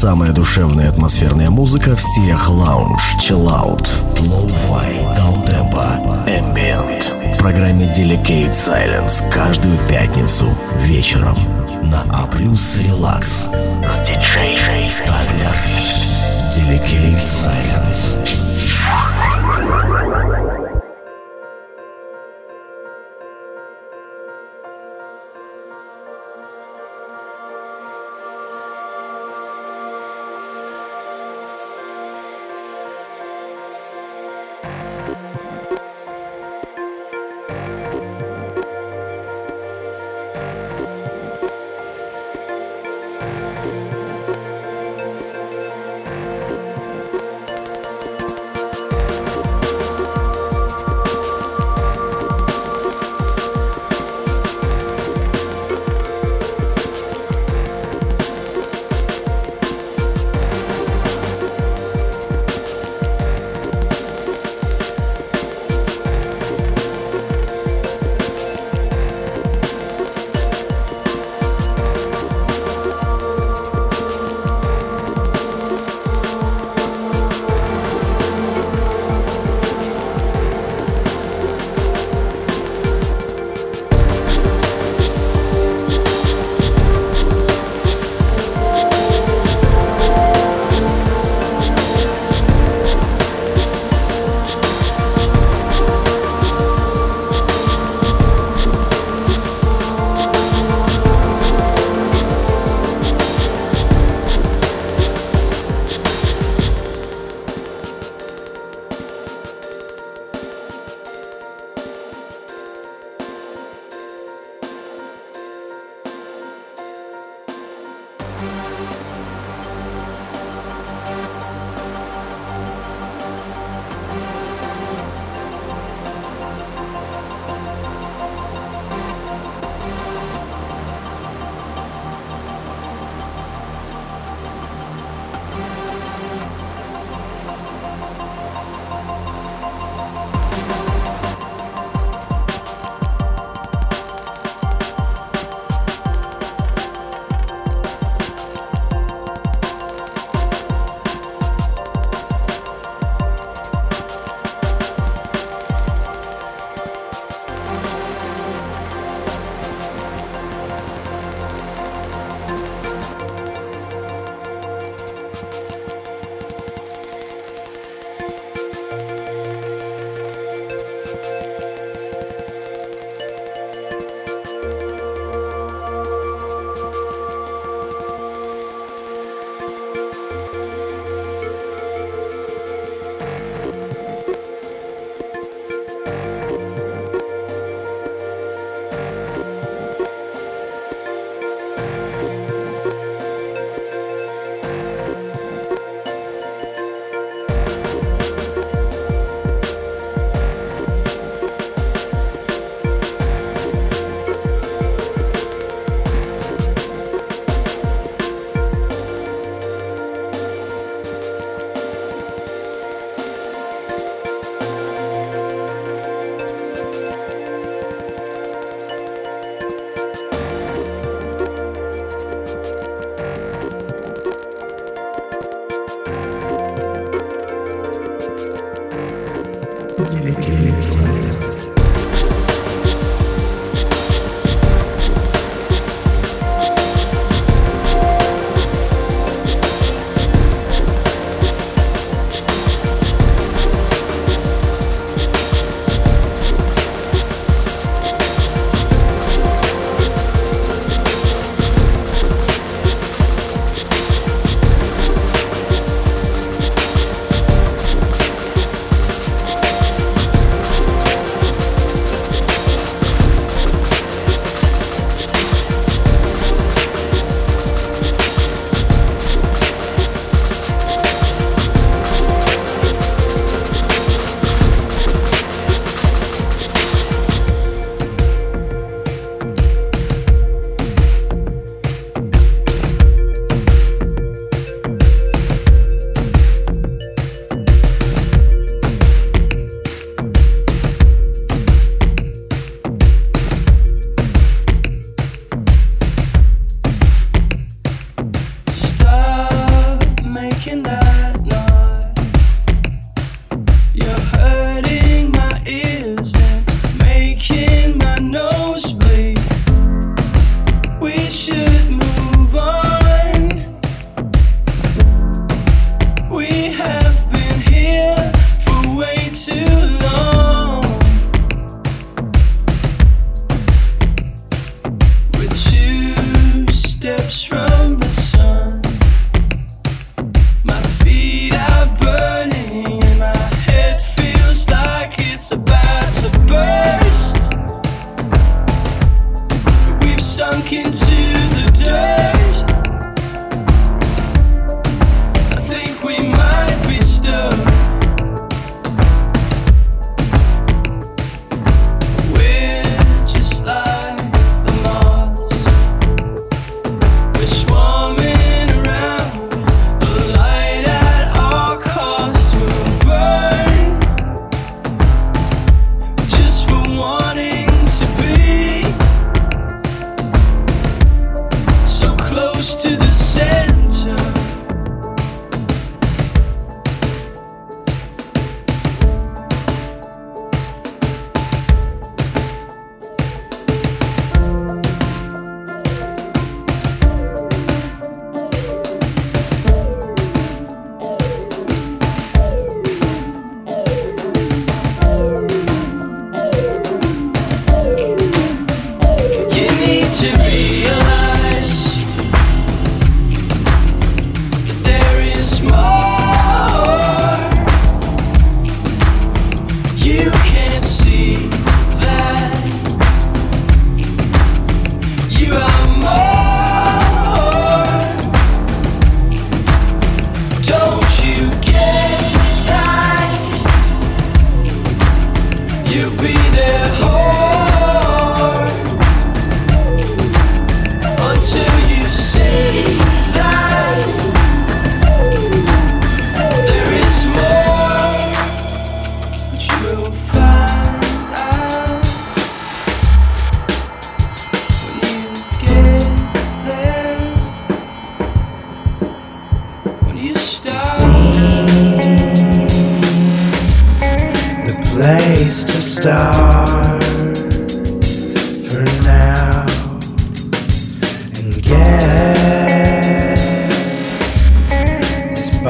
Самая душевная атмосферная музыка в стилях лаунж, чиллаут, lo-fi, downtempo, ambient. В программе Delicate Silence каждую пятницу вечером на A+ Relax с диджей Stadler. Delicate Silence.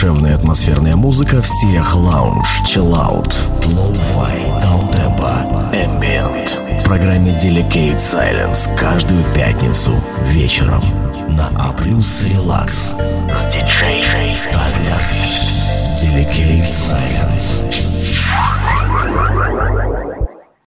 душевная атмосферная музыка в стилях лаунж, чиллаут, lo-fi, downtempo, ambient. В программе Delicate Silence каждую пятницу вечером на A+ Relax с диджей Stadler. Delicate Silence.